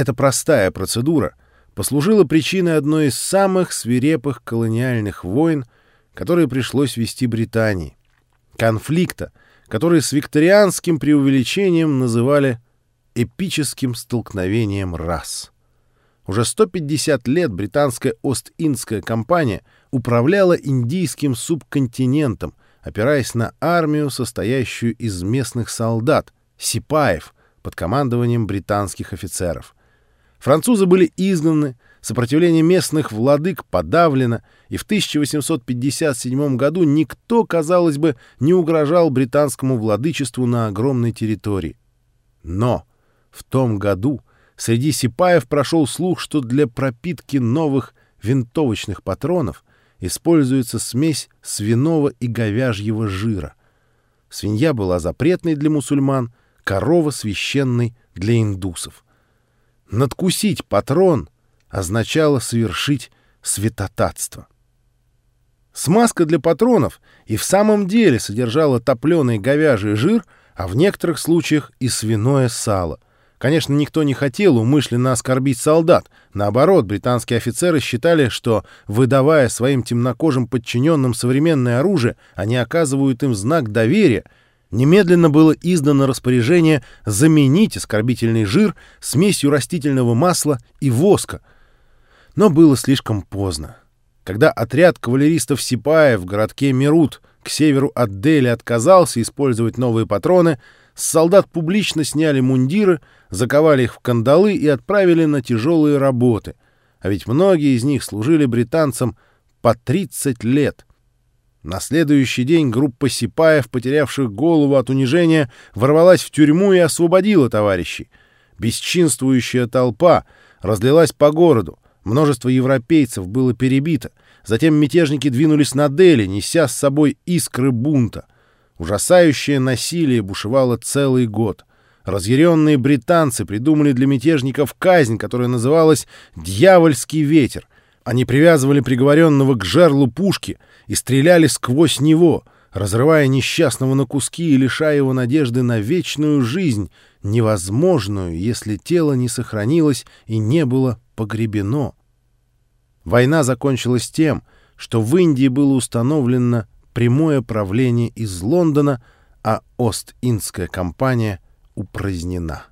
Эта простая процедура послужила причиной одной из самых свирепых колониальных войн, которые пришлось вести Британии. Конфликта, который с викторианским преувеличением называли эпическим столкновением рас. Уже 150 лет британская Ост-Индская компания управляла индийским субконтинентом, опираясь на армию, состоящую из местных солдат, сипаев, под командованием британских офицеров. Французы были изгнаны, сопротивление местных владык подавлено, и в 1857 году никто, казалось бы, не угрожал британскому владычеству на огромной территории. Но в том году среди сипаев прошел слух, что для пропитки новых винтовочных патронов используется смесь свиного и говяжьего жира. Свинья была запретной для мусульман, корова священной для индусов. Надкусить патрон означало совершить святотатство. Смазка для патронов и в самом деле содержала топленый говяжий жир, а в некоторых случаях и свиное сало — Конечно, никто не хотел умышленно оскорбить солдат. Наоборот, британские офицеры считали, что, выдавая своим темнокожим подчиненным современное оружие, они оказывают им знак доверия. Немедленно было издано распоряжение заменить оскорбительный жир смесью растительного масла и воска. Но было слишком поздно. Когда отряд кавалеристов Сипая в городке Мирут к северу от Дели отказался использовать новые патроны, с солдат публично сняли мундиры, заковали их в кандалы и отправили на тяжелые работы. А ведь многие из них служили британцам по 30 лет. На следующий день группа сипаев, потерявших голову от унижения, ворвалась в тюрьму и освободила товарищей. Бесчинствующая толпа разлилась по городу. Множество европейцев было перебито. Затем мятежники двинулись на Дели, неся с собой искры бунта. Ужасающее насилие бушевало целый год. Разъяренные британцы придумали для мятежников казнь, которая называлась «Дьявольский ветер». Они привязывали приговоренного к жерлу пушки и стреляли сквозь него, разрывая несчастного на куски и лишая его надежды на вечную жизнь, невозможную, если тело не сохранилось и не было погребено. Война закончилась тем, что в Индии было установлено прямое правление из Лондона, а Ост-Индская компания упразднена.